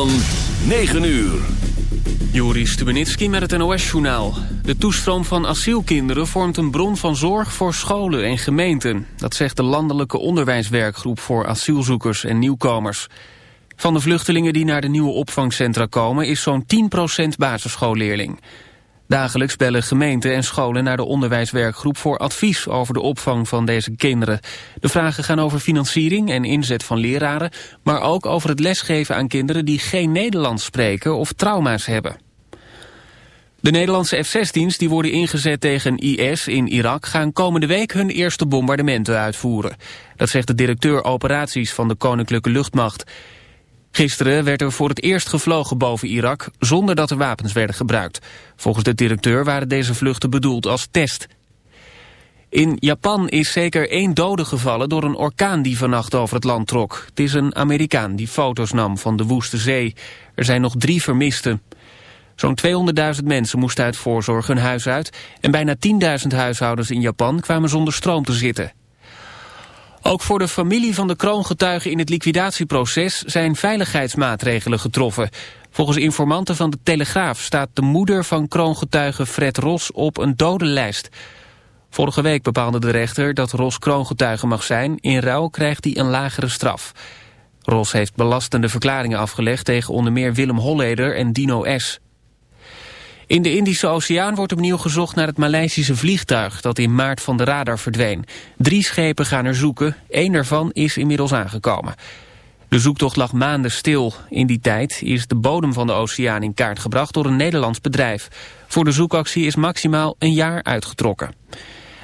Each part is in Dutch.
Van 9 uur. Juri Stubenitski met het NOS-journaal. De toestroom van asielkinderen vormt een bron van zorg voor scholen en gemeenten. Dat zegt de landelijke onderwijswerkgroep voor asielzoekers en nieuwkomers. Van de vluchtelingen die naar de nieuwe opvangcentra komen... is zo'n 10% basisschoolleerling. Dagelijks bellen gemeenten en scholen naar de onderwijswerkgroep voor advies over de opvang van deze kinderen. De vragen gaan over financiering en inzet van leraren, maar ook over het lesgeven aan kinderen die geen Nederlands spreken of trauma's hebben. De Nederlandse F-16's die worden ingezet tegen IS in Irak gaan komende week hun eerste bombardementen uitvoeren. Dat zegt de directeur operaties van de Koninklijke Luchtmacht. Gisteren werd er voor het eerst gevlogen boven Irak zonder dat er wapens werden gebruikt. Volgens de directeur waren deze vluchten bedoeld als test. In Japan is zeker één dode gevallen door een orkaan die vannacht over het land trok. Het is een Amerikaan die foto's nam van de woeste zee. Er zijn nog drie vermisten. Zo'n 200.000 mensen moesten uit voorzorg hun huis uit... en bijna 10.000 huishoudens in Japan kwamen zonder stroom te zitten. Ook voor de familie van de kroongetuigen in het liquidatieproces zijn veiligheidsmaatregelen getroffen. Volgens informanten van de Telegraaf staat de moeder van kroongetuige Fred Ros op een dodenlijst. Vorige week bepaalde de rechter dat Ros kroongetuige mag zijn. In ruil krijgt hij een lagere straf. Ros heeft belastende verklaringen afgelegd tegen onder meer Willem Holleder en Dino S. In de Indische Oceaan wordt opnieuw gezocht naar het Maleisische vliegtuig dat in maart van de radar verdween. Drie schepen gaan er zoeken, één daarvan is inmiddels aangekomen. De zoektocht lag maanden stil. In die tijd is de bodem van de oceaan in kaart gebracht door een Nederlands bedrijf. Voor de zoekactie is maximaal een jaar uitgetrokken.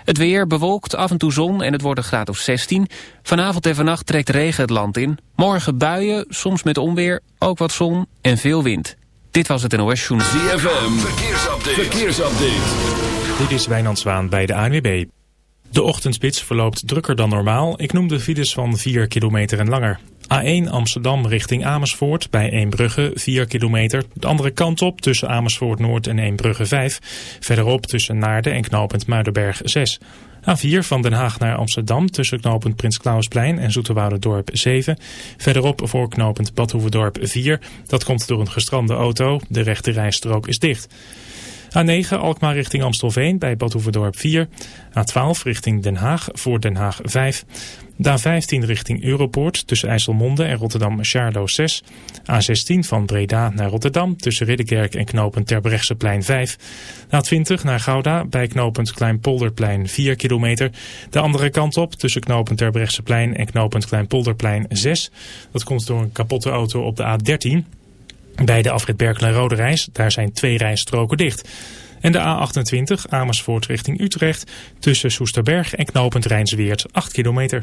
Het weer bewolkt, af en toe zon en het wordt een graad of 16. Vanavond en vannacht trekt regen het land in. Morgen buien, soms met onweer, ook wat zon en veel wind. Dit was het NOS Journal. ZFM, verkeersupdate. verkeersupdate. Dit is Wijnand Zwaan bij de ANWB. De ochtendspits verloopt drukker dan normaal. Ik noem de files van 4 kilometer en langer. A1 Amsterdam richting Amersfoort bij Eembrugge 4 kilometer. De andere kant op tussen Amersfoort Noord en Eembrugge 5. Verderop tussen Naarden en knooppunt Muidenberg 6. A4 van Den Haag naar Amsterdam tussen knooppunt Prins Klausplein en Dorp 7. Verderop voor knooppunt Badhoevedorp 4. Dat komt door een gestrande auto. De rechte rijstrook is dicht. A9 Alkmaar richting Amstelveen bij Badhoevedorp 4. A12 richting Den Haag voor Den Haag 5. De A15 richting Europoort tussen IJsselmonde en Rotterdam-Charlo 6. A16 van Breda naar Rotterdam tussen Ridderkerk en knooppunt Terbrechtseplein 5. A20 naar Gouda bij knooppunt Kleinpolderplein 4 kilometer. De andere kant op tussen knooppunt Terbrechtseplein en knooppunt Kleinpolderplein 6. Dat komt door een kapotte auto op de A13. Bij de afrit Berkel en Rode Reis, daar zijn twee rijstroken dicht. En de A28 Amersfoort richting Utrecht tussen Soesterberg en knooppunt Rijnsweert 8 kilometer.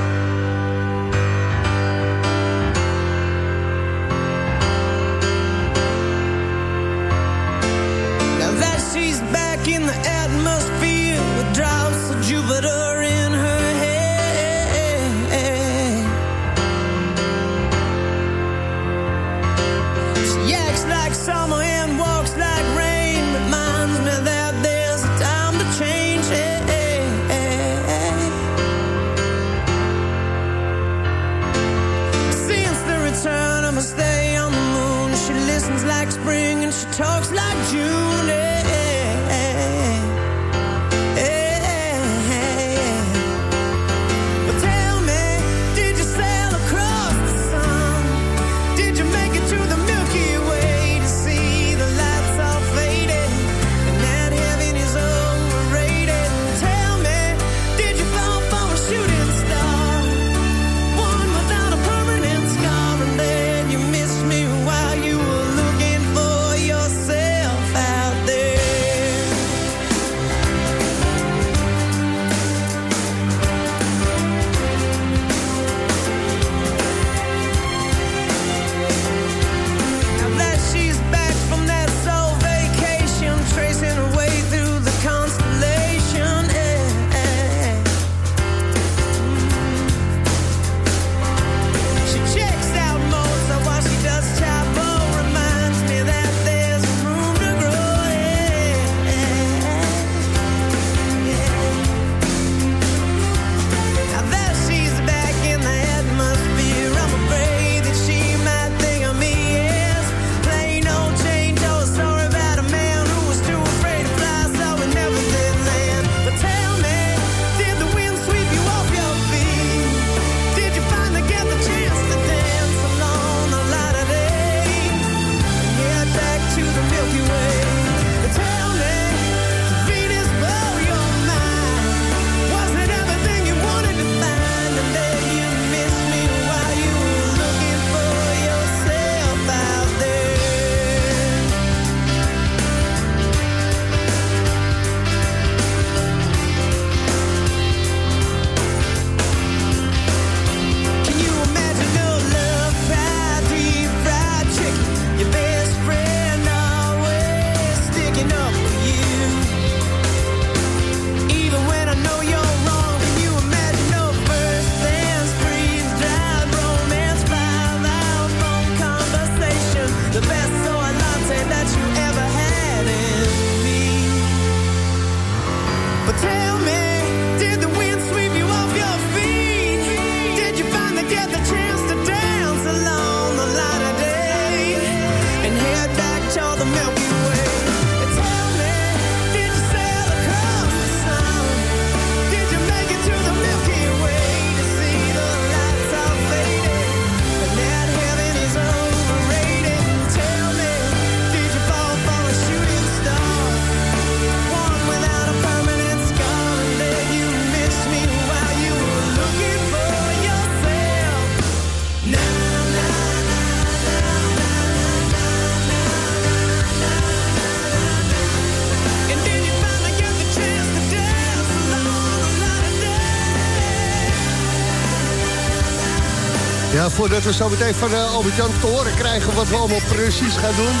Voordat we zo meteen van uh, Albert-Jan te horen krijgen wat we allemaal precies gaan doen...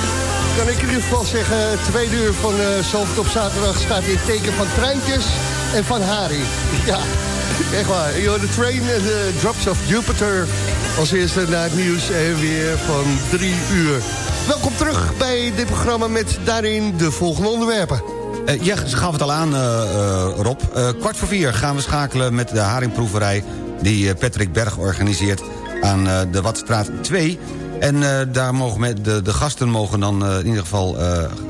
kan ik in ieder geval zeggen, het tweede uur van uh, op zaterdag staat in het teken van treintjes en van Harry. Ja, echt waar. De train en de drops of Jupiter als eerste naar het nieuws en weer van drie uur. Welkom terug bij dit programma met daarin de volgende onderwerpen. Ja, ze gaf het al aan, Rob. kwart voor vier gaan we schakelen met de haringproeverij... die Patrick Berg organiseert aan de Watstraat 2. En daar mogen met de, de gasten mogen dan in ieder geval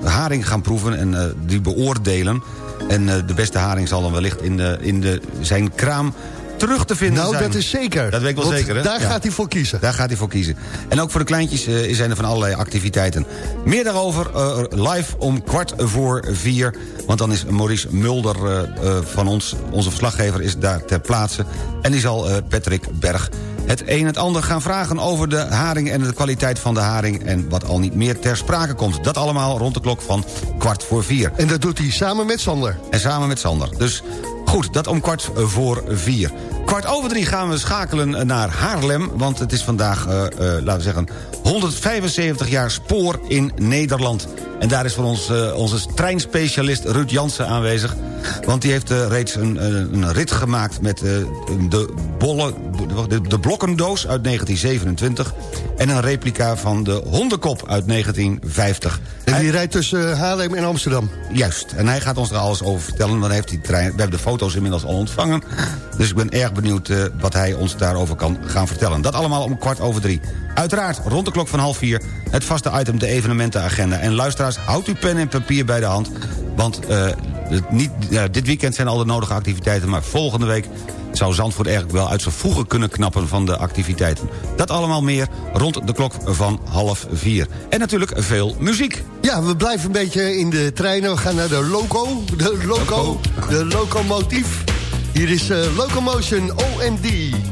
haring gaan proeven... en die beoordelen. En de beste haring zal dan wellicht in, de, in de, zijn kraam terug te vinden nou, zijn. dat is zeker. Dat weet ik wel Want zeker, hè? daar Ja. gaat hij voor kiezen. Daar gaat hij voor kiezen. En ook voor de kleintjes eh, zijn er van allerlei activiteiten. Meer daarover eh, live om kwart voor vier. Want dan is Maurice Mulder eh, eh, van ons, onze verslaggever, is daar ter plaatse. En die zal eh, Patrick Berg het een en het ander gaan vragen over de haring... en de kwaliteit van de haring en wat al niet meer ter sprake komt. Dat allemaal rond de klok van kwart voor vier. En dat doet hij samen met Sander. En samen met Sander. Dus goed, dat om kwart voor vier. Kwart over drie gaan we schakelen naar Haarlem... want het is vandaag, eh, eh, laten we zeggen... 175 jaar spoor in Nederland. En daar is voor ons eh, onze treinspecialist Ruud Jansen aanwezig. Want die heeft eh, reeds een, eh, een rit gemaakt met de, bolle, de, de blokkendoos uit 1927... en een replica van de hondenkop uit 1950. En die Hij- rijdt tussen Haarlem en Amsterdam. Juist, en hij gaat ons er alles over vertellen. Dan heeft die trein, we hebben de foto's inmiddels al ontvangen. Dus ik ben erg benieuwd wat hij ons daarover kan gaan vertellen. Dat allemaal om kwart over drie. Uiteraard, rond de klok van half vier... het vaste item, de evenementenagenda. En luisteraars, houd uw pen en papier bij de hand. Want eh, het niet, dit weekend zijn al de nodige activiteiten... maar volgende week zou Zandvoort eigenlijk wel uit zijn voegen kunnen knappen van de activiteiten. Dat allemaal meer rond de klok van half vier. En natuurlijk veel muziek. Ja, we blijven een beetje in de treinen. We gaan naar de Loco. De Loco. De Locomotief. Hier is eh, Locomotion OMD.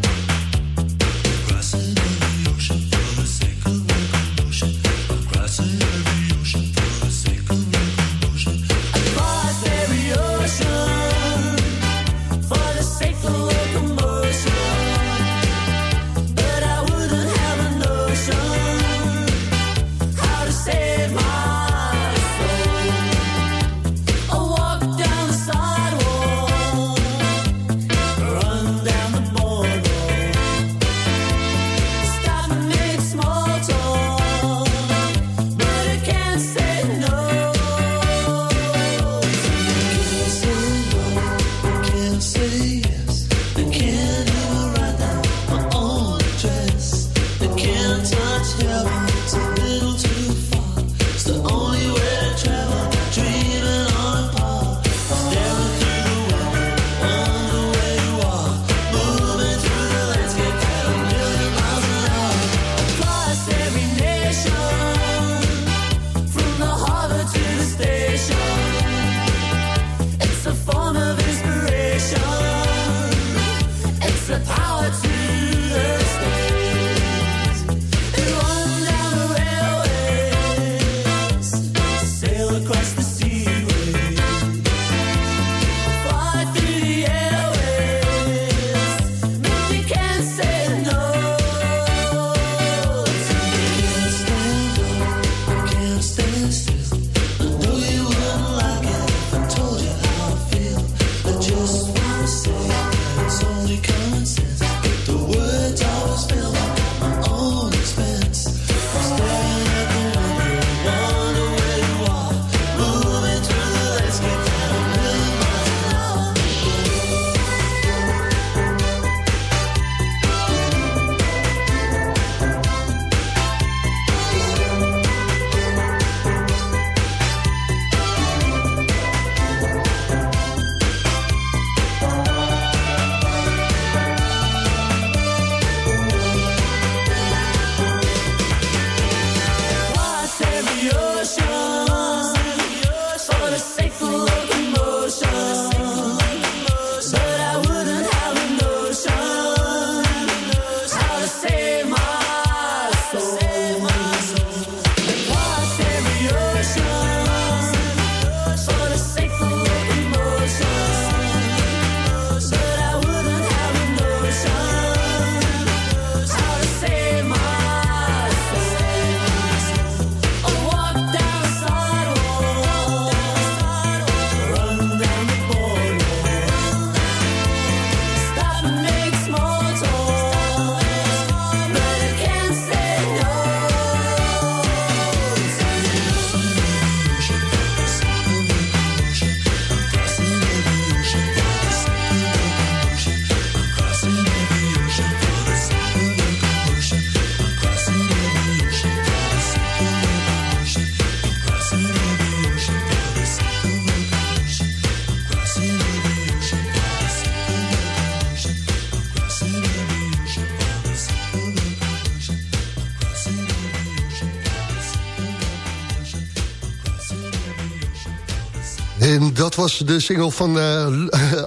De single van eh,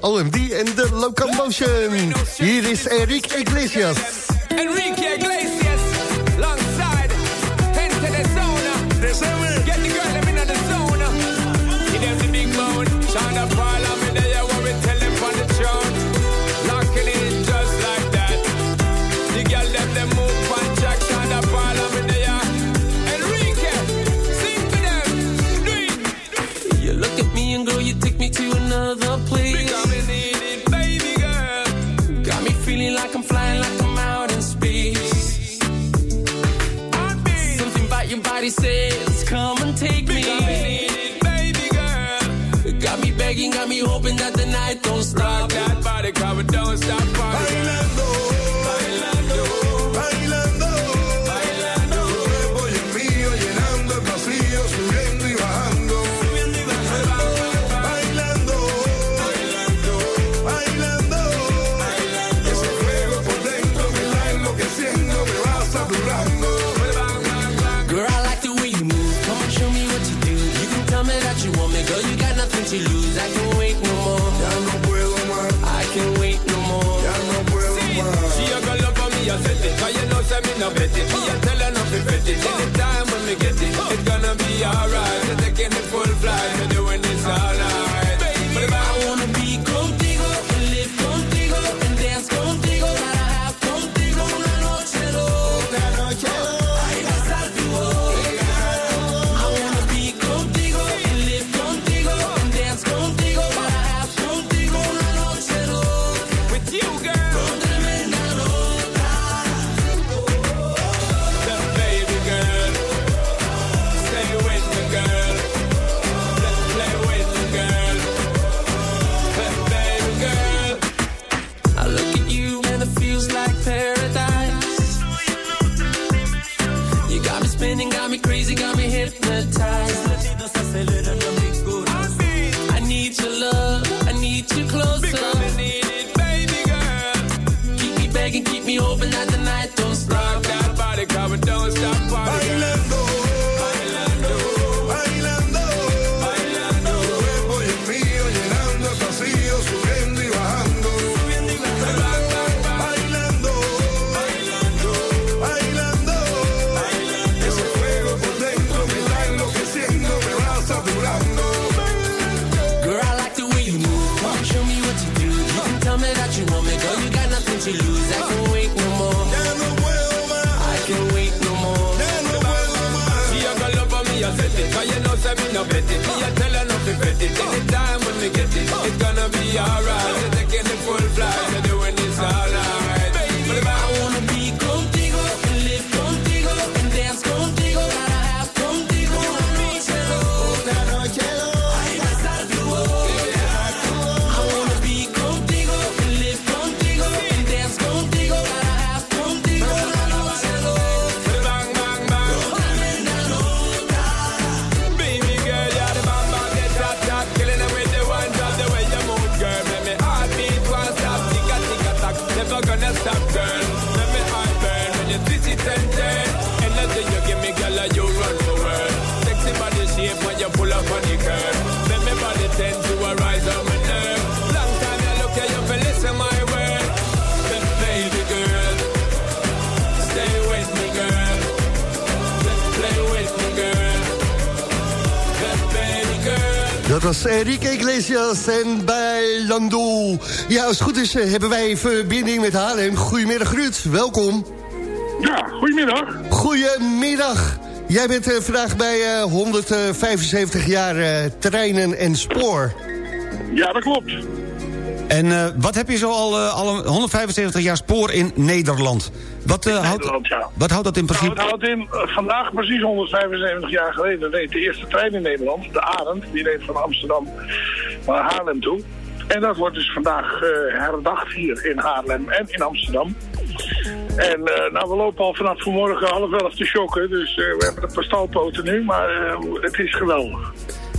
OMD en de Locomotion. Hier is Eric Iglesias. Dat was eh, Enrique Iglesias en bij Landoel. Ja, als het goed is eh, hebben wij verbinding met Haarlem. Goedemiddag Ruud, welkom. Ja, goedemiddag. Goedemiddag. Jij bent eh, vandaag bij 175 jaar treinen en spoor. Ja, dat klopt. En eh, wat heb je zo al, uh, al 175 jaar spoor in Nederland? Wat, eh, houdt, wat houdt dat in nou, principe? Nou, houdt in, vandaag precies 175 jaar geleden reed de eerste trein in Nederland, de Arend. Die reed van Amsterdam naar Haarlem toe. En dat wordt dus vandaag herdacht hier in Haarlem en in Amsterdam. En nou, we lopen al vanaf vanmorgen half elf te chokken. dus we hebben de pastalpoten nu, maar het is geweldig.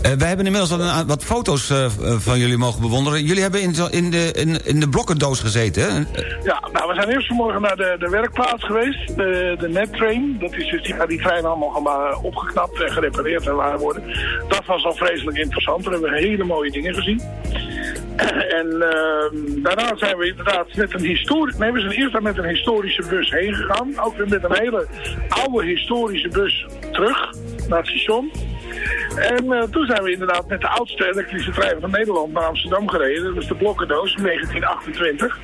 Eh, wij hebben inmiddels al wat foto's eh, eh, van jullie mogen bewonderen. Jullie hebben in, in, de, in, de blokkendoos gezeten, hè? Ja, nou, we zijn eerst vanmorgen naar de, de werkplaats geweest. De, de nettrain. Dat is dus die, die treinen allemaal opgeknapt en gerepareerd en waar worden. Dat was al vreselijk interessant. Daar hebben we hele mooie dingen gezien. En ehm, daarna zijn we inderdaad met een historisch... Nee, we zijn eerst met een historische bus heen gegaan. Ook weer met een hele oude historische bus terug naar het station. En eh, toen zijn we inderdaad met de oudste elektrische trein van Nederland naar Amsterdam gereden. Dat was de Blokkendoos in 1928.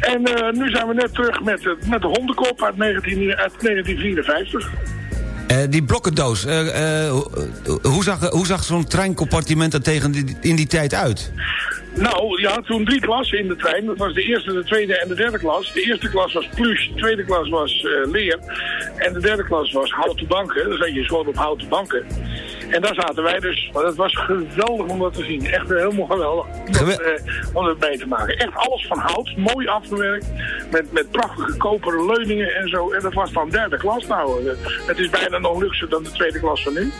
En eh, nu zijn we net terug met, de- met de hondenkop uit, 19, uit 1954. Eh, die blokkendoos, eh, eh, hoe- zag, hoe zag zo'n treincompartiment er tegen die, in die tijd uit? Nou, je had toen drie klassen in de trein. Dat was de eerste, de tweede en de derde klas. De eerste klas was plush, de tweede klas was leer. En de derde klas was houten banken. Dan zat je gewoon op houten banken. En daar zaten wij dus. Maar dat was geweldig om dat te zien. Echt helemaal geweldig om dat, eh, om dat mee te maken. Echt alles van hout, mooi afgewerkt. Met, met prachtige koperen leuningen en zo. En dat was dan derde klas nou. eh, Het is bijna nog luxer dan de tweede klas van nu.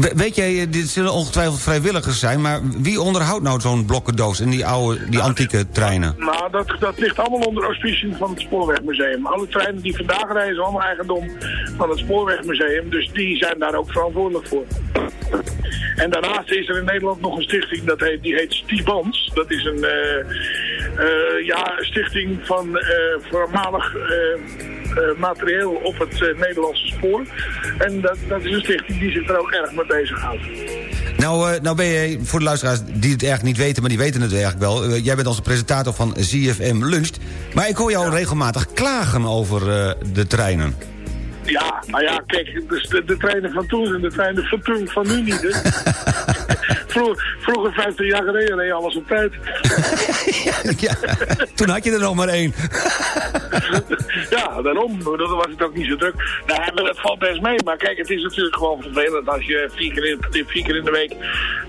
We- weet jij, eh, dit zullen ongetwijfeld vrijwilligers zijn... maar wie onderhoudt nou zo'n blokkendoos in die oude, die antieke treinen? Nou, dat, dat ligt allemaal onder auspiciën van het Spoorwegmuseum. Alle treinen die vandaag rijden zijn allemaal eigendom van het Spoorwegmuseum. Dus die zijn daar ook verantwoordelijk voor. En daarnaast is er in Nederland nog een stichting, dat heet, die heet Stibans. Dat is een eh, eh, ja, stichting van voormalig materieel op het eh, Nederlandse spoor. En dat, dat is een stichting die zich er ook erg mee bezighoudt. Nou, eh, nou ben je, voor de luisteraars die het eigenlijk niet weten... maar die weten het eigenlijk wel... eh, jij bent onze presentator van ZFM Lunch. Maar ik hoor jou regelmatig klagen over eh, de treinen. Ja, nou ja, kijk, dus de, de treinen van toen en de treinen van toen van nu niet, hè. Vroeger, vroeger 15 jaar geleden reed alles op tijd. ja, toen had je er nog maar één. ja, daarom. Dat was het ook niet zo druk. Nou, ja, het valt best mee. Maar kijk, het is natuurlijk gewoon vervelend als je vier keer in, vier keer in de week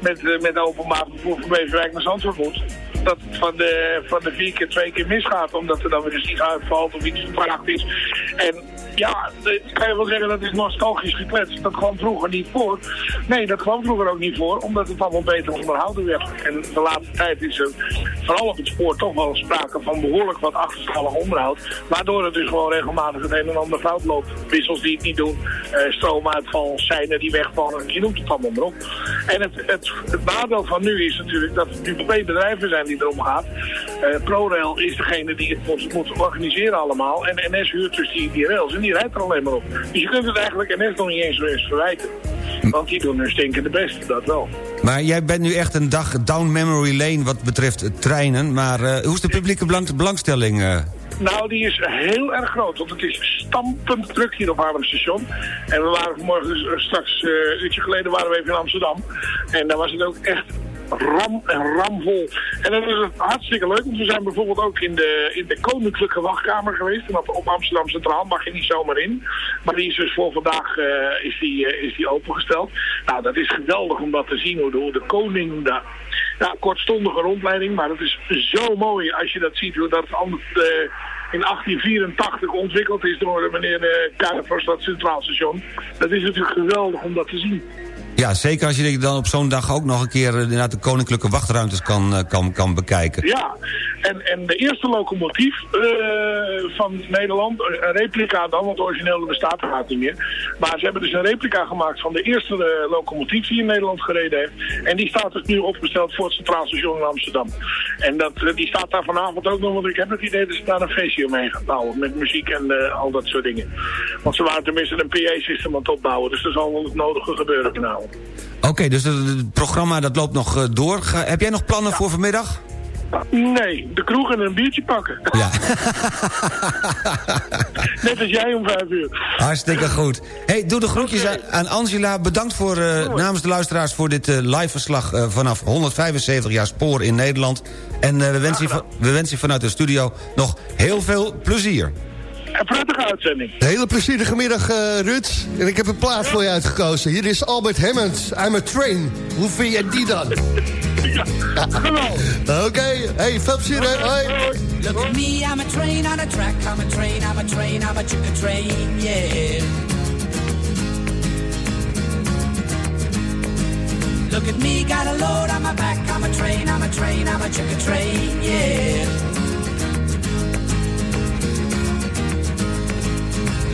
met, eh, met openbaar vervoer van Beverwijk naar Zandvoort moet. Dat het van de, van de vier keer twee keer misgaat. Omdat er dan weer eens iets uitvalt of iets verkracht is. En ja, de- kan je wel zeggen dat is nostalgisch gekletst. Dat kwam vroeger niet voor. Nee, dat kwam vroeger ook niet voor. Omdat het allemaal beter onderhouden werd. En de laatste tijd is er vooral op het spoor toch wel sprake van behoorlijk wat achterstallig onderhoud. Waardoor het dus gewoon regelmatig het een en ander fout loopt. Wissels die het niet doen, eh, stroomuitval, seinen die wegvallen. Je noemt het allemaal maar op. En het, het, het nadeel van nu is natuurlijk dat het nu twee bedrijven zijn die erom gaat. Eh, ProRail is degene die het moet, moet organiseren allemaal. En NS huurt dus die, die rails die rijdt er alleen maar op. Dus je kunt het eigenlijk NS nog niet eens, eens verwijten. Want die doen hun stinkende best, dat wel. Maar jij bent nu echt een dag down memory lane wat betreft treinen. Maar eh, hoe is de publieke belang- belangstelling? eh? Nou, die is heel erg groot, want het is stampend druk hier op Haarlem station. En we waren vanmorgen, dus, eh, straks een uurtje geleden, waren we even in Amsterdam. En daar was het ook echt ram en ramvol. En dan is hartstikke leuk, want we zijn bijvoorbeeld ook in de, in de koninklijke wachtkamer geweest. En op, Amsterdam Centraal mag je niet zomaar in. Maar die is dus voor vandaag eh, is die, eh, is die opengesteld. Nou, dat is geweldig om dat te zien, hoe de, de koning daar ja, kortstondige rondleiding, maar het is zo mooi als je dat ziet, hoe dat eh, in 1884 ontwikkeld is door meneer uh, Karenvorstad Centraal Station. Dat is natuurlijk geweldig om dat te zien. Ja, zeker als je dan op zo'n dag ook nog een keer eh, inderdaad de koninklijke wachtruimtes kan, eh, kan, kan bekijken. Ja, en, en de eerste locomotief eh, van Nederland, een replica dan, want de originele bestaat er niet meer. Maar ze hebben dus een replica gemaakt van de eerste locomotief die in Nederland gereden heeft. En die staat dus nu opgesteld voor het Centraal Station in Amsterdam. En dat, die staat daar vanavond ook nog, want ik heb het idee dat ze daar een feestje omheen gaan bouwen. Met muziek en al dat soort dingen. Want ze waren tenminste een PA-systeem aan het opbouwen, dus er zal wel het nodige gebeuren vanavond. Oké, dus het, programma dat loopt nog eh, door. Ga- heb jij nog plannen voor vanmiddag? Nee, de kroeg en een biertje pakken. Ja. Net als jij om vijf uur. Hartstikke goed. Hey, doe de groetjes aan, aan Angela. Bedankt voor, eh, namens de luisteraars voor dit eh, live verslag vanaf 175 jaar spoor in Nederland. En we, wensen je, we wensen je vanuit de studio nog heel veel plezier. Een prettige uitzending. Een hele plezierige middag, eh Rut. En ik heb een plaat voor je uitgekozen. Hier is Albert Hammond, I'm a Train. Hoe vind jij die dan? Oké, hey, veel plezier, hè. Hoi. Look at me, I'm a train on a track. I'm a train, I'm a train, I'm a chicken train, yeah. Look at me, got a load on my back. I'm a train, I'm a train, I'm a chicken train, yeah.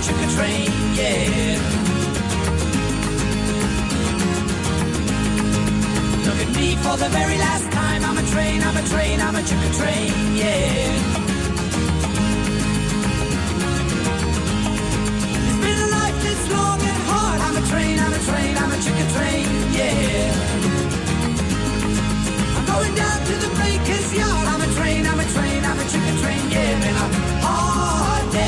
I'm a train, yeah. Look at me for the very last time. I'm a train, I'm a train, I'm a chicka train, yeah. It's been a life that's long and hard. I'm a train, I'm a train, I'm a chicka train, yeah. I'm going down to the yard. I'm a train, I'm a train, I'm a chicken train. Yeah, been a hard day.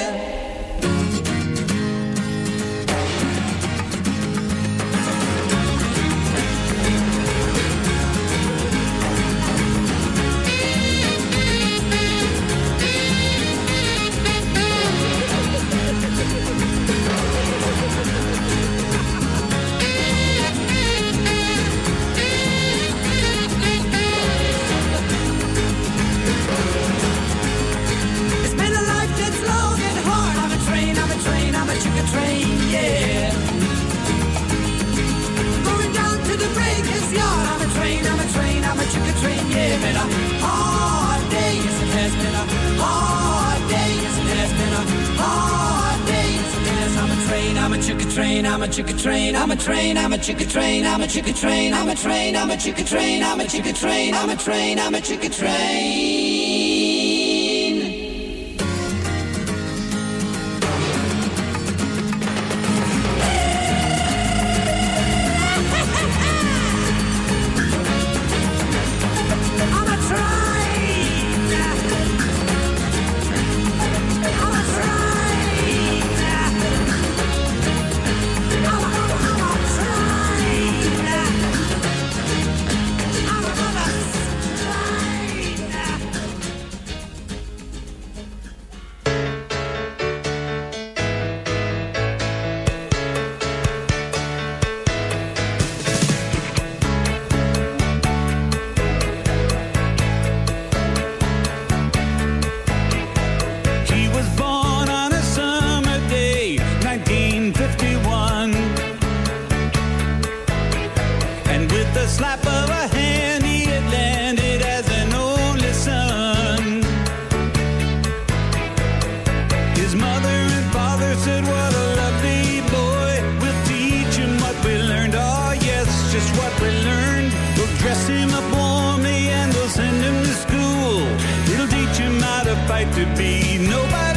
Chicken train, I'm a chicken train, I'm a train, I'm a chicken train, I'm a chicken train, I'm a train, I'm a chicken train. We learned. We'll dress him up warmly and we'll send him to school. It'll teach him how to fight to be nobody's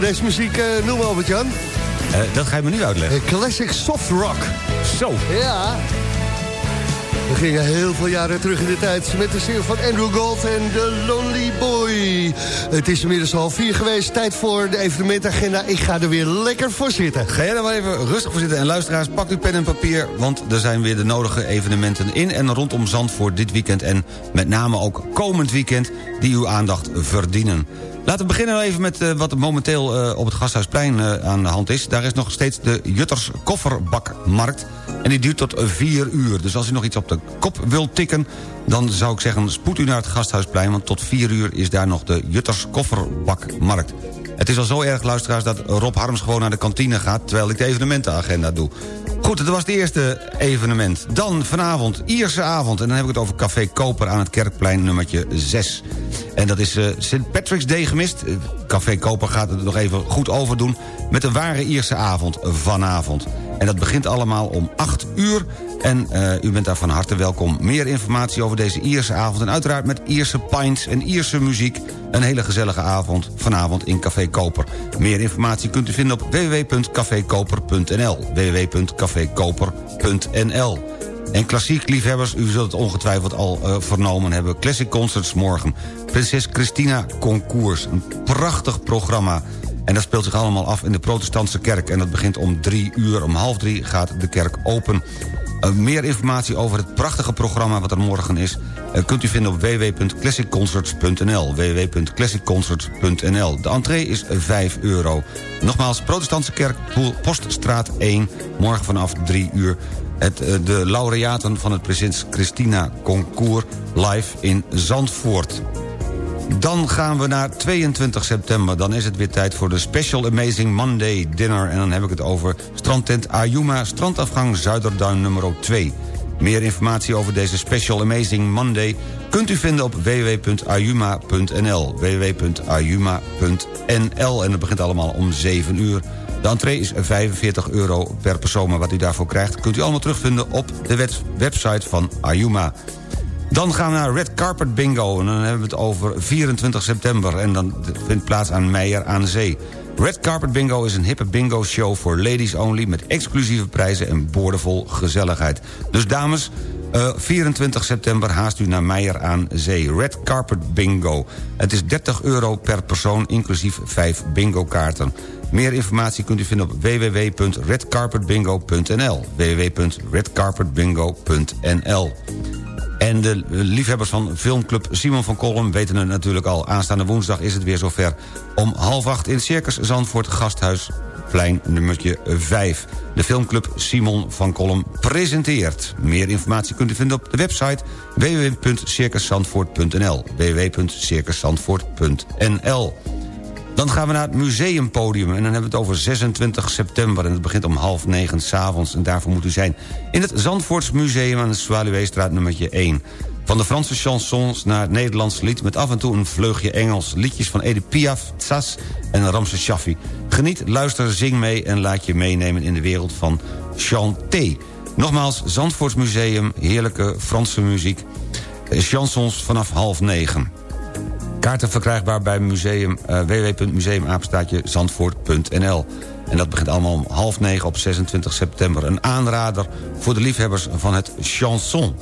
Deze muziek eh, noemen, Albert-Jan? Eh, dat ga je me nu uitleggen. Eh, Classic soft rock. Zo. Ja. We gingen heel veel jaren terug in de tijd met de serie van Andrew Gold en The Lonely Boy. Het is inmiddels half vier geweest. Tijd voor de evenementagenda. Ik ga er weer lekker voor zitten. Ga jij er maar even rustig voor zitten. En luisteraars, pak uw pen en papier... want er zijn weer de nodige evenementen in en rondom Zandvoort dit weekend... en met name ook komend weekend die uw aandacht verdienen. Laten we beginnen even met eh, wat momenteel eh, op het Gasthuisplein eh, aan de hand is. Daar is nog steeds de Jutters Kofferbakmarkt. En die duurt tot 4 uur. Dus als u nog iets op de kop wilt tikken... dan zou ik zeggen, spoed u naar het Gasthuisplein... want tot 4 uur is daar nog de Jutters Kofferbakmarkt. Het is al zo erg, luisteraars, dat Rob Harms gewoon naar de kantine gaat... terwijl ik de evenementenagenda doe. Goed, dat was het eerste evenement. Dan vanavond, Ierse avond. En dan heb ik het over Café Koper aan het Kerkplein nummertje 6. En dat is uh, St. Patrick's Day gemist. Eh, Café Koper gaat het nog even goed over doen... met een ware Ierse avond vanavond. En dat begint allemaal om 8 uur. En uh, u bent daar van harte welkom. Meer informatie over deze Ierse avond... en uiteraard met Ierse pints en Ierse muziek... een hele gezellige avond vanavond in Café Koper. Meer informatie kunt u vinden op www.cafekoper.nl www.cafekoper.nl en klassiek liefhebbers, u zult het ongetwijfeld al uh, vernomen hebben... Classic Concerts morgen. Prinses Christina Concours. Een prachtig programma. En dat speelt zich allemaal af in de protestantse kerk. En dat begint om drie uur. Om half drie gaat de kerk open. Uh, meer informatie over het prachtige programma wat er morgen is... Uh, kunt u vinden op www.classicconcerts.nl www.classicconcerts.nl De entree is 5 euro. Nogmaals, protestantse kerk, Poststraat 1... morgen vanaf 3 uur het, de laureaten van het Prinses Christina Concours live in Zandvoort. Dan gaan we naar 22 september. Dan is het weer tijd voor de Special Amazing Monday Dinner. En dan heb ik het over strandtent Ayuma, strandafgang Zuiderduin nummer 2. Meer informatie over deze Special Amazing Monday... kunt u vinden op www.ayuma.nl. www.ayuma.nl En het begint allemaal om 7 uur. De entree is 45 euro per persoon, maar wat u daarvoor krijgt... kunt u allemaal terugvinden op de website van Ayuma. Dan gaan we naar Red Carpet Bingo. En dan hebben we het over 24 september. En dan vindt plaats aan Meijer aan Zee. Red Carpet Bingo is een hippe bingo show voor ladies only... met exclusieve prijzen en boordevol gezelligheid. Dus dames, uh, 24 september haast u naar Meijer aan Zee. Red Carpet Bingo. Het is 30 euro per persoon, inclusief 5 bingo kaarten. Meer informatie kunt u vinden op www.redcarpetbingo.nl www.redcarpetbingo.nl en de liefhebbers van filmclub Simon van Kolm weten het natuurlijk al. Aanstaande woensdag is het weer zover. Om half acht in Circus Zandvoort Gasthuisplein nummertje 5. De filmclub Simon van Kolm presenteert. Meer informatie kunt u vinden op de website www.circuszandvoort.nl www.circuszandvoort.nl dan gaan we naar het museumpodium en dan hebben we het over 26 september... en het begint om half negen s'avonds en daarvoor moet u zijn... in het Zandvoorts Museum aan de Zwaluweestraat nummertje 1. Van de Franse chansons naar het Nederlands lied... met af en toe een vleugje Engels. Liedjes van Edith Piaf, Tsas en Ramses Shaffi. Geniet, luister, zing mee en laat je meenemen in de wereld van chanté. Nogmaals, Zandvoorts Museum, heerlijke Franse muziek. Chansons vanaf half negen. Kaarten verkrijgbaar bij museum, uh, www.museumapenstaatjezandvoort.nl. En dat begint allemaal om half negen op 26 september. Een aanrader voor de liefhebbers van het chanson.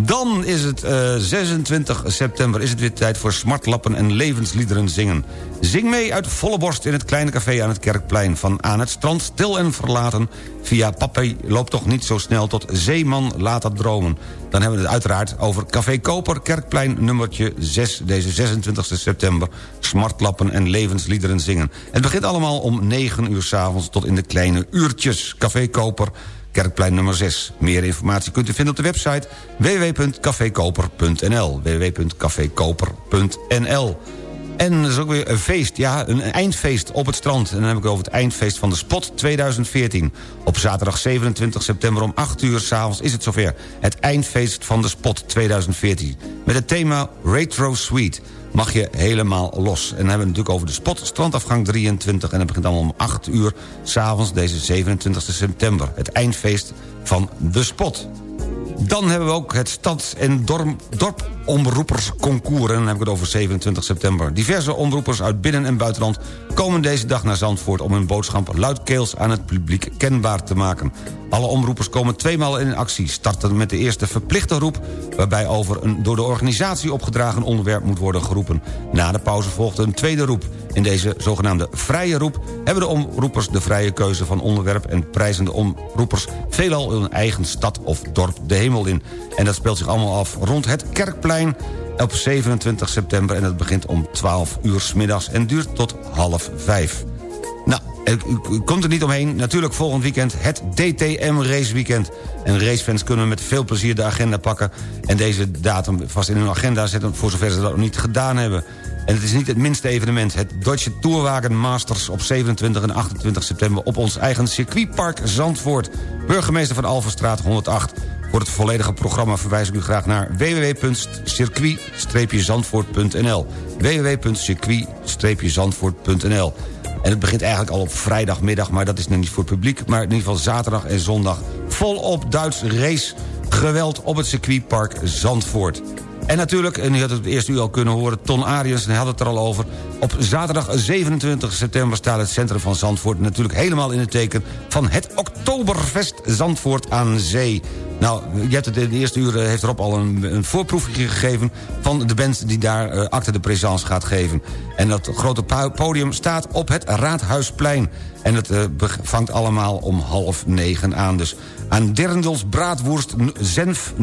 Dan is het eh, 26 september, is het weer tijd voor smartlappen en levensliederen zingen. Zing mee uit volle borst in het kleine café aan het Kerkplein. Van aan het strand stil en verlaten. Via Papai loopt toch niet zo snel tot Zeeman laat dat dromen. Dan hebben we het uiteraard over Café Koper, Kerkplein nummertje 6, deze 26 september. Smartlappen en levensliederen zingen. Het begint allemaal om 9 uur s'avonds tot in de kleine uurtjes. Café Koper, Kerkplein nummer 6. Meer informatie kunt u vinden op de website www.cafekoper.nl www.cafekoper.nl En dat is ook weer een feest, ja, een eindfeest op het strand. En dan heb ik over het eindfeest van de Spot 2014. Op zaterdag 27 september om 8 uur s'avonds is het zover. Het eindfeest van de Spot 2014. Met het thema Retro Suite mag je helemaal los. En dan hebben we het natuurlijk over de spot, strandafgang 23... en dat begint allemaal om 8 uur s'avonds deze 27 september. Het eindfeest van de spot. Dan hebben we ook het Stads- en dorp, dorpomroepersconcours. En dan heb ik het over 27 september. Diverse omroepers uit binnen- en buitenland... komen deze dag naar Zandvoort om hun boodschap luidkeels aan het publiek kenbaar te maken. Alle omroepers komen tweemaal in actie. Starten met de eerste verplichte roep... waarbij over een door de organisatie opgedragen onderwerp moet worden geroepen. Na de pauze volgt een tweede roep. In deze zogenaamde vrije roep hebben de omroepers de vrije keuze van onderwerp... en prijzen de omroepers veelal hun eigen stad of dorp de hemel in. En dat speelt zich allemaal af rond het Kerkplein op 27 september... en dat begint om 12 uur 's middags en duurt tot half vijf. Nou, u, komt er niet omheen. Natuurlijk volgend weekend het DTM raceweekend. En racefans kunnen met veel plezier de agenda pakken... en deze datum vast in hun agenda zetten... voor zover ze dat nog niet gedaan hebben. En het is niet het minste evenement. Het Deutsche Tourwagen Masters op 27 en 28 september... op ons eigen circuitpark Zandvoort. Burgemeester van Alverstraat 108. Voor het volledige programma verwijs ik u graag naar www.circuit-zandvoort.nl www.circuit-zandvoort.nl En het begint eigenlijk al op vrijdagmiddag, maar dat is nog niet voor het publiek... maar in ieder geval zaterdag en zondag volop Duits race geweld op het circuitpark Zandvoort. En natuurlijk, en u had het eerst u al kunnen horen... Ton Ariens, en hij had het er al over... op zaterdag 27 september staat het centrum van Zandvoort... natuurlijk helemaal in het teken van het Oktoberfest Zandvoort aan Zee. Nou, je hebt het in de eerste uur heeft Rob al een, een voorproefje gegeven... van de band die daar uh, acte de présence gaat geven. En dat grote podium staat op het Raadhuisplein. En het uh, vangt allemaal om half negen aan. Dus aan dirndels, braadworst, zenf,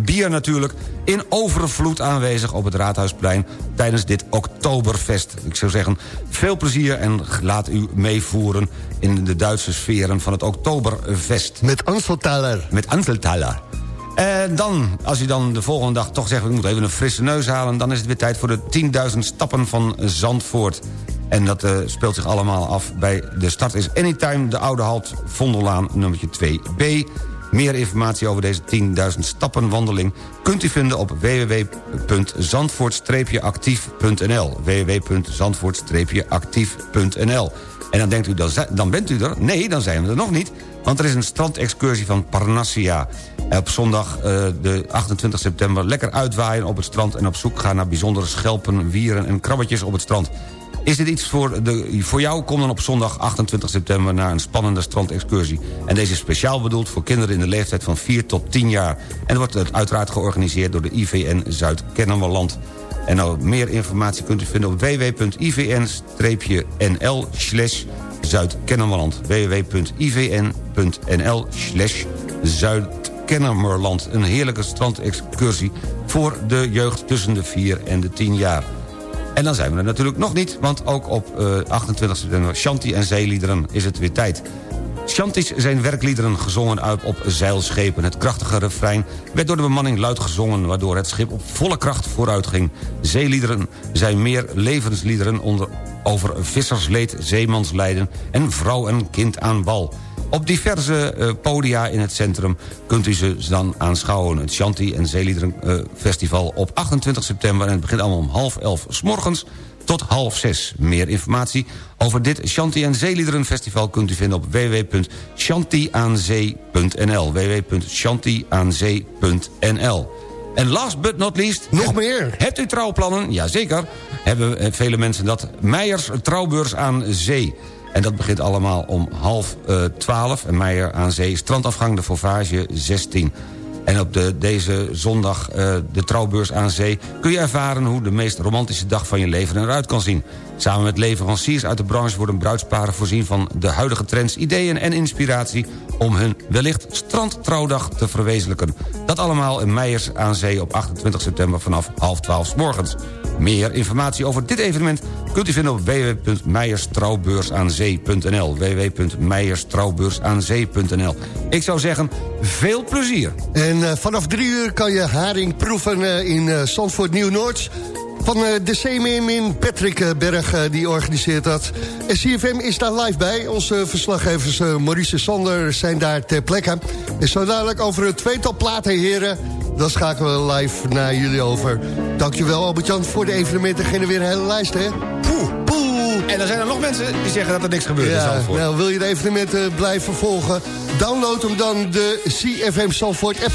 bier natuurlijk... in overvloed aanwezig op het Raadhuisplein... tijdens dit Oktoberfest. Ik zou zeggen, veel plezier en laat u meevoeren... in de Duitse sferen van het Oktoberfest. Met Anseltaler. Met Anseltaler. En dan, als u dan de volgende dag toch zegt... ik moet even een frisse neus halen... dan is het weer tijd voor de 10.000 stappen van Zandvoort. En dat uh, speelt zich allemaal af bij de start is Anytime... de Oude Halt Vondellaan nummertje 2B. Meer informatie over deze 10.000 stappen wandeling... kunt u vinden op www.zandvoort-actief.nl www.zandvoort-actief.nl En dan denkt u, dan, bent u er? Nee, dan zijn we er nog niet... Want er is een strandexcursie van Parnassia. Op zondag uh, de 28 september lekker uitwaaien op het strand... en op zoek gaan naar bijzondere schelpen, wieren en krabbetjes op het strand. Is dit iets voor, de, voor jou? Kom dan op zondag 28 september naar een spannende strandexcursie. En deze is speciaal bedoeld voor kinderen in de leeftijd van 4 tot 10 jaar. En wordt uiteraard georganiseerd door de IVN Zuid-Kennemerland. En nou, meer informatie kunt u vinden op www.ivn-nl Zuid-Kennemerland. www.ivn.nl slash. Een heerlijke strandexcursie voor de jeugd tussen de 4 en de 10 jaar. En dan zijn we er natuurlijk nog niet, want ook op uh, 28 september... Shanti en zeeliederen is het weer tijd. Shanties zijn werkliederen gezongen uit op zeilschepen. Het krachtige refrein werd door de bemanning luid gezongen... waardoor het schip op volle kracht vooruit ging. Zeeliederen zijn meer levensliederen onder, over vissersleed, zeemanslijden... en vrouw en kind aan wal. Op diverse uh, podia in het centrum kunt u ze dan aanschouwen. Het Shanti en Zeeliederen uh, Festival op 28 september... en het begint allemaal om half elf s morgens tot half zes. Meer informatie over dit Shanti en Zeeliederen Festival... kunt u vinden op www.shantiaanzee.nl www.shantiaanzee.nl en last but not least... Nog meer? Hebt u trouwplannen? Jazeker. Hebben vele mensen dat. Meijers Trouwbeurs aan Zee. En dat begint allemaal om half uh, twaalf. En Meijer aan Zee, strandafgang de Fauvage 16. En op de, deze zondag, eh, de trouwbeurs aan zee... kun je ervaren hoe de meest romantische dag van je leven eruit kan zien. Samen met leveranciers uit de branche worden bruidsparen voorzien... van de huidige trends, ideeën en inspiratie... om hun wellicht strandtrouwdag te verwezenlijken. Dat allemaal in Meijers aan zee op 28 september vanaf half twaalf morgens. Meer informatie over dit evenement kunt u vinden op www.meijerstrouwbeursaanzee.nl www.meijerstrouwbeursaanzee.nl Ik zou zeggen, veel plezier. En eh, vanaf drie uur kan je haring proeven eh, in Zandvoort Nieuw-Noord. Van eh, de Zeemeermin Patrick eh, Berg, eh, die organiseert dat. En CFM is daar live bij. Onze verslaggevers Maurice Sander zijn daar ter plekke. En zo dadelijk over het tweetal platen, heren... dan schakelen we live naar jullie over. Dankjewel Albert-Jan voor de evenementen. Geen weer een hele lijst, hè? Poeh, poeh. En er zijn er nog mensen die zeggen dat er niks gebeurt in Ja, Zandvoort. nou, wil je de evenementen blijven volgen? Download hem dan, de CFM Zandvoort app.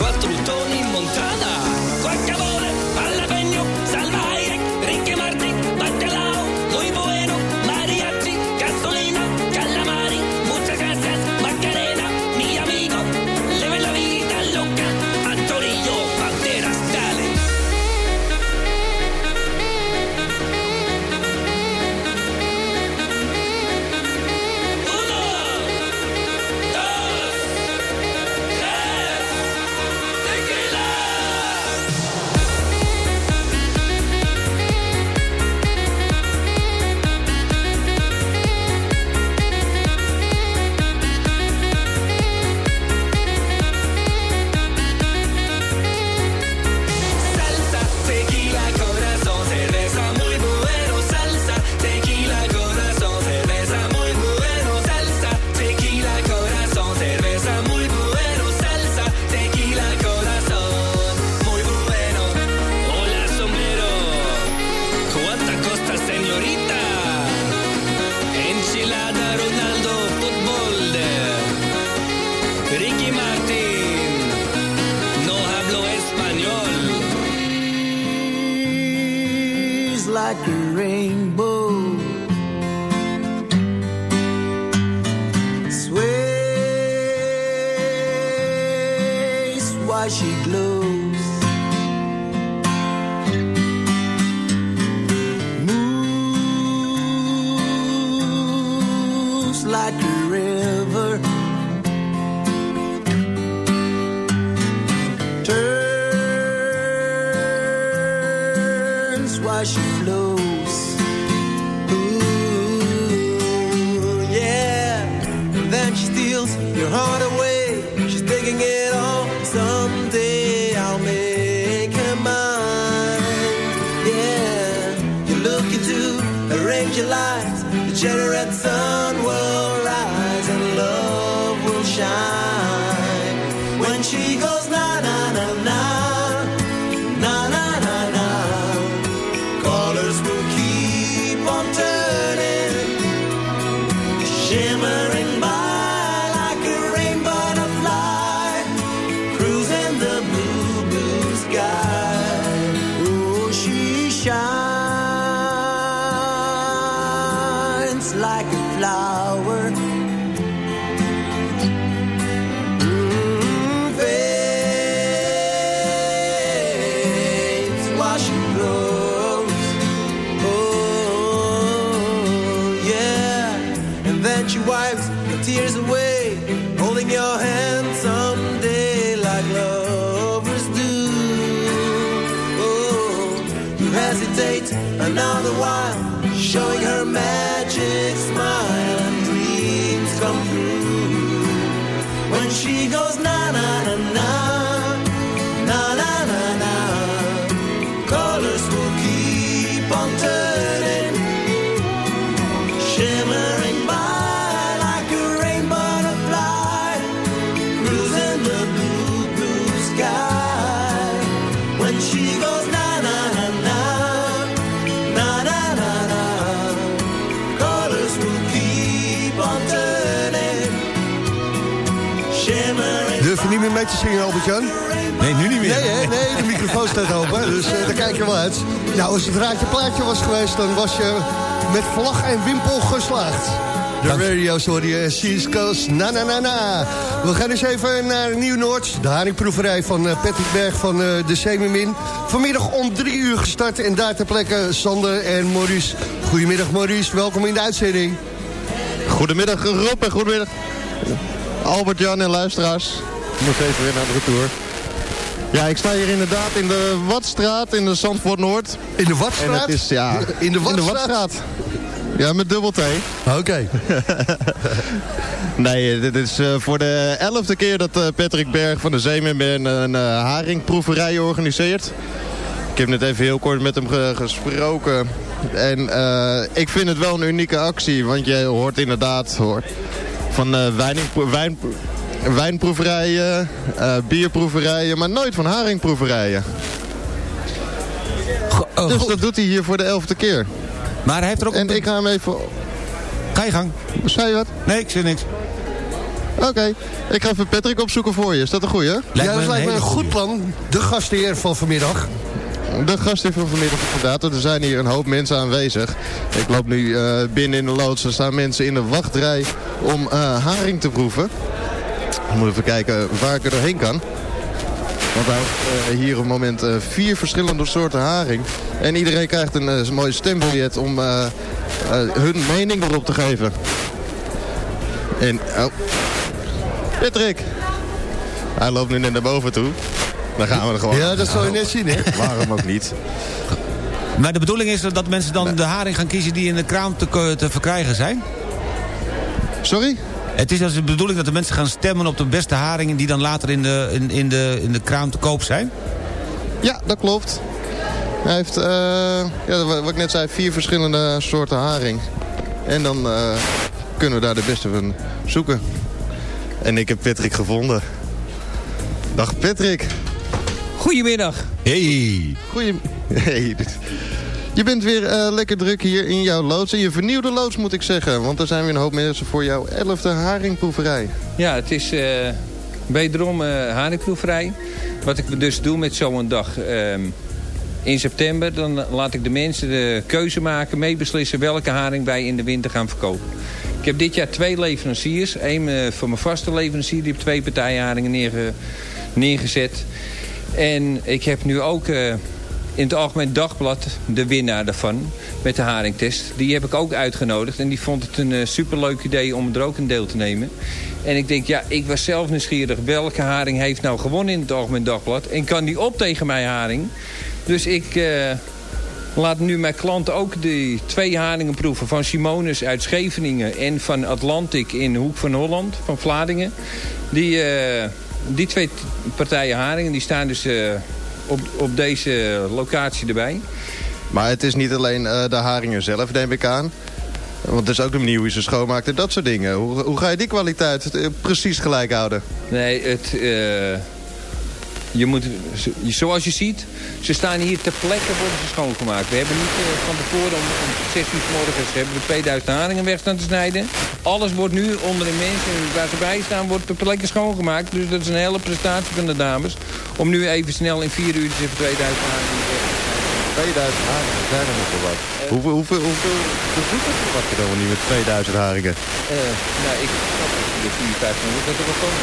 quattro toni in mee te zingen, Albert-Jan? Nee, nu niet meer. Nee, hè? nee, de microfoon staat open, dus eh, daar kijk je wel uit. Nou, als het raadje plaatje was geweest, dan was je met vlag en wimpel geslaagd. De radio, sorry, uh, Seas Coast, na na na na. We gaan eens even naar Nieuw-Noord, de haringproeverij van eh, Patrick Berg van eh, de Semermin. Vanmiddag om drie uur gestart en daar ter plekke Sander en Maurice. Goedemiddag Maurice, welkom in de uitzending. Goedemiddag Rob en goedemiddag Albert-Jan en luisteraars. Ik moet even weer naar de retour. Ja, ik sta hier inderdaad in de Watstraat in de Zandvoort Noord. In de Watstraat? En het is, ja, In de Watstraat? Watstraat. Ja, met dubbel T. Oké. nee, dit is eh, voor de elfde keer dat eh, Patrick Berg van de Zeemermin een eh, haringproeverij organiseert. Ik heb net even heel kort met hem ge- gesproken. En ik vind het wel een unieke actie, want je hoort inderdaad hoor, van wijning- wijn, wijnproeverijen, eh, bierproeverijen, maar nooit van haringproeverijen. dus dat doet hij hier voor de elfde keer. Maar hij heeft er ook En ik ga hem even... Ga je gang. Zei je wat? Nee, ik zeg niks. Oké, ik ga even Patrick opzoeken voor je. Is dat een goeie? ja, dat lijkt me een goed plan. De gastheer van vanmiddag. De gastheer van vanmiddag inderdaad. want Er zijn hier een hoop mensen aanwezig. Ik loop nu eh, binnen in de loods. Er staan mensen in de wachtrij om eh, haring te proeven. Ik moet even kijken waar ik er doorheen kan. Want hij heeft eh, hier op het moment eh, vier verschillende soorten haring. En iedereen krijgt een eh, mooi stembiljet om hun mening erop te geven. En, oh. Patrick! Hij loopt nu net naar boven toe. Dan gaan we er gewoon. Ja, dat zal je net zien, hè? Waarom ook niet? Maar de bedoeling is dat mensen dan de haring gaan kiezen die in de kraam te, te verkrijgen zijn? Sorry? Het is dus de bedoeling dat de mensen gaan stemmen op de beste haringen... die dan later in de, in, in de, in de kraam te koop zijn? Ja, dat klopt. Hij heeft, eh, ja, wat ik net zei, vier verschillende soorten haring. En dan eh, kunnen we daar de beste van zoeken. En ik heb Patrick gevonden. Dag Patrick. Goedemiddag. Hey. Goeie... Hey. Je bent weer eh, lekker druk hier in jouw loods. En je vernieuwde loods moet ik zeggen. Want er zijn weer een hoop mensen voor jouw elfde haringproeverij. Ja, het is eh wederom eh haringproeverij. Wat ik dus doe met zo'n dag ehm, in september... dan laat ik de mensen de keuze maken, meebeslissen... welke haring wij in de winter gaan verkopen. Ik heb dit jaar twee leveranciers. Eén voor mijn vaste leverancier, die heeft twee partijen haringen neerge- neergezet. En ik heb nu ook... in het Algemeen Dagblad de winnaar daarvan met de haringtest. Die heb ik ook uitgenodigd en die vond het een eh, superleuk idee om er ook een deel te nemen. En ik denk, ja, ik was zelf nieuwsgierig. Welke haring heeft nou gewonnen in het Algemeen Dagblad? En kan die op tegen mijn haring? Dus ik eh, laat nu mijn klanten ook die twee haringen proeven. Van Simonus uit Scheveningen en van Atlantic in Hoek van Holland, van Vladingen. Die, eh, die twee partijen haringen, die staan dus op, op deze locatie erbij. Maar het is niet alleen eh, de haringen zelf, neem ik aan. Want het is ook de manier hoe ze schoonmaakt en dat soort dingen. Hoe, hoe ga je die kwaliteit eh, precies gelijk houden? Nee, het, eh, je moet, zo- zoals je ziet, ze staan hier ter plekke worden ze schoongemaakt. We hebben niet eh, van tevoren om, om 6 uur morgens hebben we 2000 haringen weg staan te snijden. Alles wordt nu onder de mensen waar ze bij staan, wordt ter plekke schoongemaakt. Dus dat is een hele prestatie van de dames. Om nu even snel in 4 uur even 2000 haringen weg te snijden. 2000 haringen, zijn er nog wel wat. Hoeveel, hoeveel, hoeveel bezoekers verwacht je dan niet met 2000 haringen? Eh, nou, ik de 4, 500 dat er wel komen.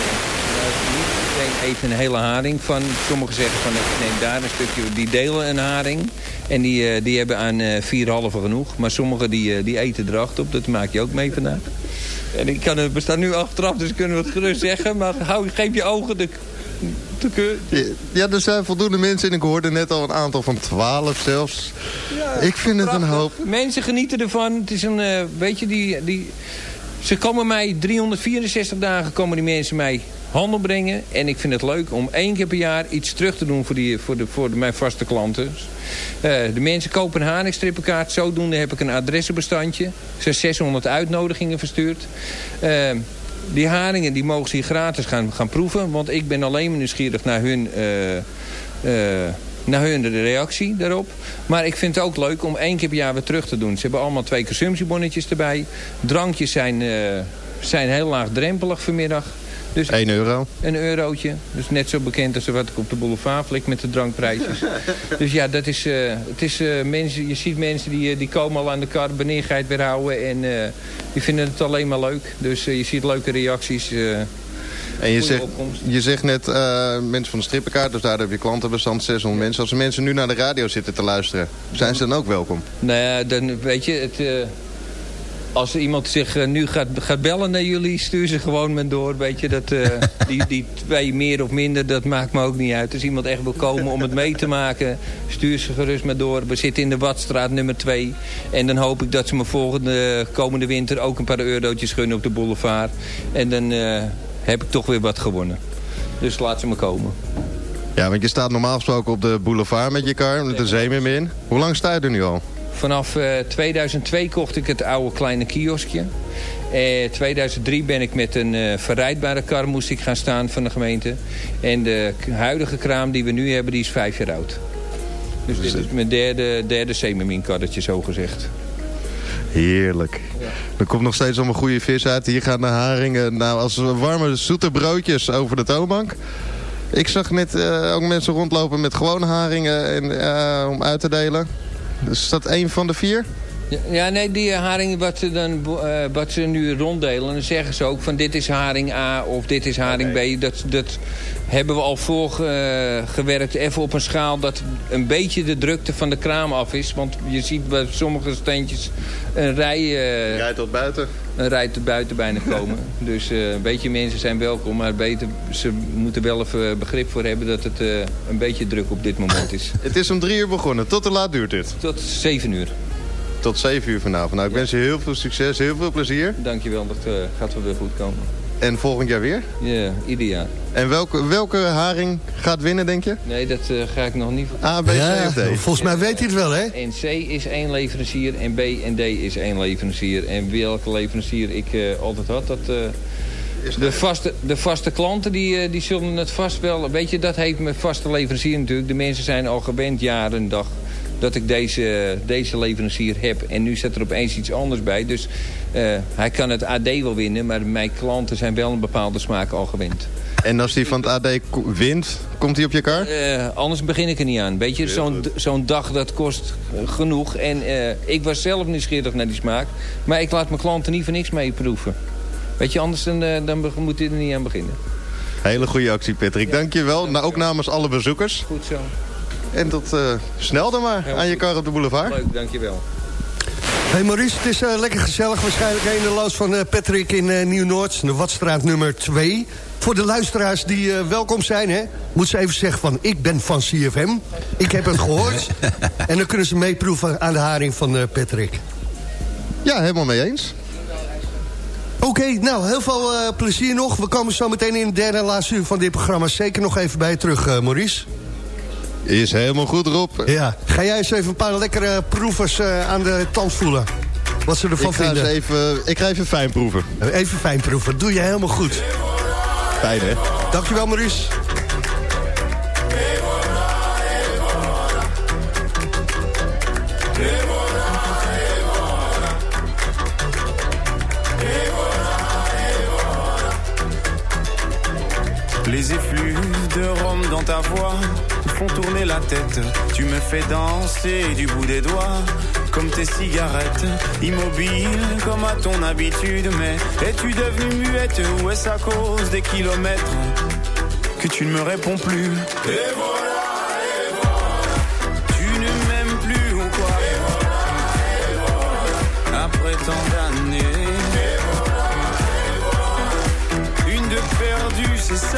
Niet iedereen eet een hele haring van. Sommigen zeggen van ik neem daar een stukje, die delen een haring. En die, eh, die hebben aan eh vier halve genoeg. Maar sommigen die, eh, die eten er acht op. Dat maak je ook mee vandaag. En ik kan, het- we staan nu achteraf, dus kunnen we het gerust zeggen. Maar hou, geef je ogen de, de keur. Ja, er zijn voldoende mensen en ik hoorde net al een aantal van 12 zelfs. ik vind het een hoop. Mensen genieten ervan. Het is een, weet je, die, die, ze komen mij 364 dagen komen die mensen mij handel brengen. En ik vind het leuk om één keer per jaar iets terug te doen voor, die, voor, de, voor mijn vaste klanten. Eh, de mensen kopen een haringstrippenkaart. Zodoende heb ik een adressenbestandje. Er zijn 600 uitnodigingen verstuurd. Eh, die haringen die mogen ze hier gratis gaan, gaan proeven. Want ik ben alleen maar nieuwsgierig naar hun... eh, naar hun de reactie daarop. Maar ik vind het ook leuk om één keer per jaar weer terug te doen. Ze hebben allemaal twee consumptiebonnetjes erbij. Drankjes zijn, eh, zijn heel laagdrempelig vanmiddag. Dus 1 euro. Een eurotje. Dus net zo bekend als wat ik op de boulevard flik met de drankprijsjes. dus ja, dat is, eh, het is eh, mensen, je ziet mensen die, die komen al aan de kar, het weer houden. En die vinden het alleen maar leuk. Dus je ziet leuke reacties. En je zegt, je zegt net eh, mensen van de strippenkaart, dus daar heb je klantenbestand 600 mensen. Als de mensen nu naar de radio zitten te luisteren, zijn ze dan ook welkom? Nou ja, dan weet je, het, eh, als iemand zich eh, nu gaat, gaat bellen naar jullie, stuur ze gewoon met door. Weet je, dat, die, die twee meer of minder, dat maakt me ook niet uit. Als iemand echt wil komen om het mee te maken, stuur ze gerust maar door. We zitten in de Watstraat nummer 2. En dan hoop ik dat ze me volgende komende winter ook een paar eurotjes gunnen op de boulevard. En dan heb ik toch weer wat gewonnen. Dus laat ze me komen. Ja, want je staat normaal gesproken op de boulevard met je kar, met de zeemim in. Hoe lang sta je er nu al? Vanaf eh, 2002 kocht ik het oude kleine kioskje. Eh 2003 ben ik met een eh, verrijdbare kar moest ik gaan staan van de gemeente. En de huidige kraam die we nu hebben, die is vijf jaar oud. Dus dit is mijn derde, derde semiminkarretje, zo gezegd. Heerlijk. Er komt nog steeds allemaal goede vis uit. Hier gaan de haringen nou, als warme zoete broodjes over de toonbank. Ik zag net eh, ook mensen rondlopen met gewone haringen en, eh, om uit te delen. Dus is dat één van de vier? Ja, nee, die haring wat ze, dan, eh, wat ze nu ronddelen... dan zeggen ze ook van dit is haring A of dit is haring B. Dat, dat hebben we al voorgewerkt. even op een schaal dat een beetje de drukte van de kraam af is. Want je ziet bij sommige steentjes een rij... eh, Rij tot buiten. Een rij tot buiten bijna komen. dus eh, een beetje mensen zijn welkom. Maar beter, ze moeten wel even begrip voor hebben... dat het eh, een beetje druk op dit moment is. Het is om drie uur begonnen. Tot hoe laat duurt dit? Tot zeven uur. Tot zeven uur vanavond. Nou, ik wens je heel veel succes, heel veel plezier. Dankjewel, dat eh, gaat wel weer goed komen. En volgend jaar weer? Ja, ieder jaar. En welke, welke haring gaat winnen, denk je? Nee, dat eh, ga ik nog niet A, B, C of D? volgens mij weet hij het wel, hè? En C is één leverancier en B en D is één leverancier. En welke leverancier ik eh, altijd had, dat... eh, de, vaste, de vaste klanten die, eh, die zullen het vast wel... Weet je, dat heeft mijn vaste leverancier natuurlijk. De mensen zijn al gewend jaren en dag dat ik deze, deze leverancier heb. En nu zit er opeens iets anders bij. Dus eh, hij kan het AD wel winnen, maar mijn klanten zijn wel een bepaalde smaak al gewend. En als hij van het AD wint, komt hij op je kar? Eh, anders begin ik er niet aan. Weet je, zo'n zo'n dag dat kost eh, genoeg. En eh, ik was zelf nieuwsgierig naar die smaak. Maar ik laat mijn klanten niet voor niks mee proeven. Weet je, anders dan, dan moet hij er niet aan beginnen. Hele goede actie, Patrick. Dank je wel. Nou, ook namens alle bezoekers. Goed zo. En tot eh, snel dan maar aan je kar op de boulevard. Leuk, dankjewel. Hey Maurice, het is eh, lekker gezellig. Waarschijnlijk in de loods van eh, Patrick in eh, Nieuw-Noord. De Watstraat nummer 2. Voor de luisteraars die eh, welkom zijn, hè, moet ze even zeggen van... ik ben van CFM. Ik heb het gehoord. en dan kunnen ze meeproeven aan de haring van eh, Patrick. Ja, helemaal mee eens. Oké, nou, heel veel eh, plezier nog. We komen zo meteen in het derde en laatste uur van dit programma... zeker nog even bij je terug, eh, Maurice. Is helemaal goed, Rob. Ja. Ga jij eens even een paar lekkere proevers eh, aan de tand voelen? Wat ze ervan ik vinden. Even, ik ga even fijn proeven. Even fijn proeven. Doe je helemaal goed. Fijn, hè? Dankjewel, Maurice. Les effluves de Rome dans ta voix font tourner la tête. Tu me fais danser du bout des doigts, comme tes cigarettes. Immobile comme à ton habitude, mais es-tu devenue muette ou est-ce à cause des kilomètres que tu ne me réponds plus? Et voilà, et voilà. Tu ne m'aimes plus ou quoi? Après tant d'années. Une de perdue, c'est ça.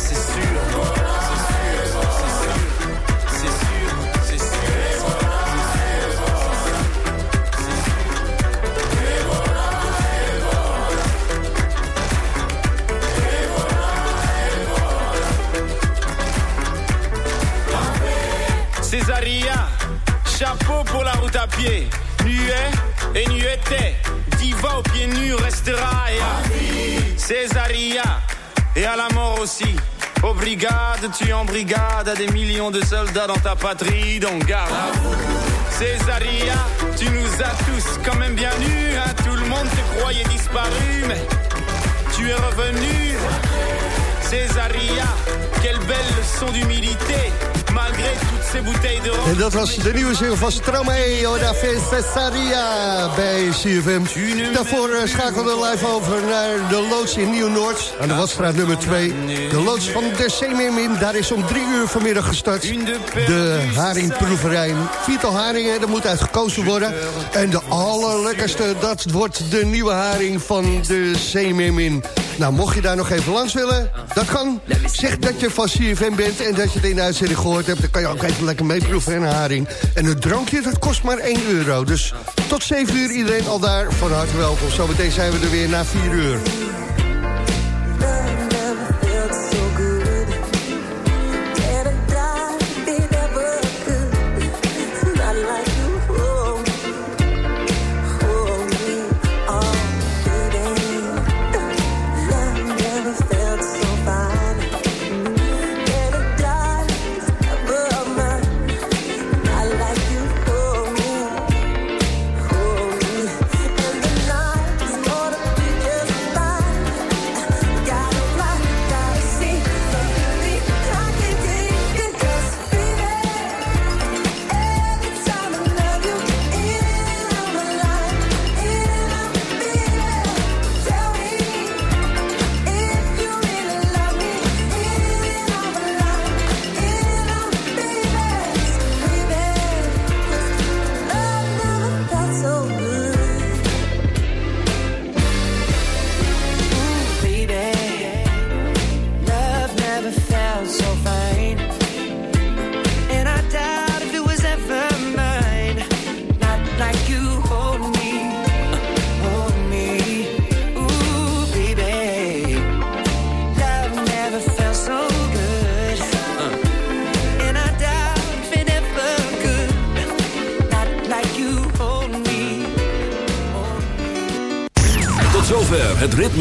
C'est sûr. C'est sûr, c'est sûr. C'est sûr, c'est Césaria, chapeau pour la route à pied. Nuet et nueté, diva aux pieds nus restera. Et à Césaria, et à la mort aussi. Aux brigades, tu en brigade, à des millions de soldats dans ta patrie, donc garde. Césaria, tu nous as tous quand même bien nus, hein. tout le monde te croyait disparu, mais tu es revenu. Césaria, quelle belle leçon d'humilité, En dat was de nieuwe single van Stromae, Oda Cesaria bij CFM. Daarvoor eh, schakelden we live over naar de loods in Nieuw-Noord. Aan de Wasstraat nummer 2. De loods van de Zeemeermin, daar is om drie uur vanmiddag gestart. De haringproeverij. Viertal haringen, er moet uit gekozen worden. En de allerlekkerste, dat wordt de nieuwe haring van de Zeemeermin. Nou, mocht je daar nog even langs willen, dat kan. Zeg dat je van CFM bent en dat je het in de uitzending gehoord hebt. Dan kan je ook even lekker meeproeven en haring. En het drankje, dat kost maar 1 euro. Dus tot 7 uur iedereen al daar van harte welkom. Zometeen zijn we er weer na 4 uur.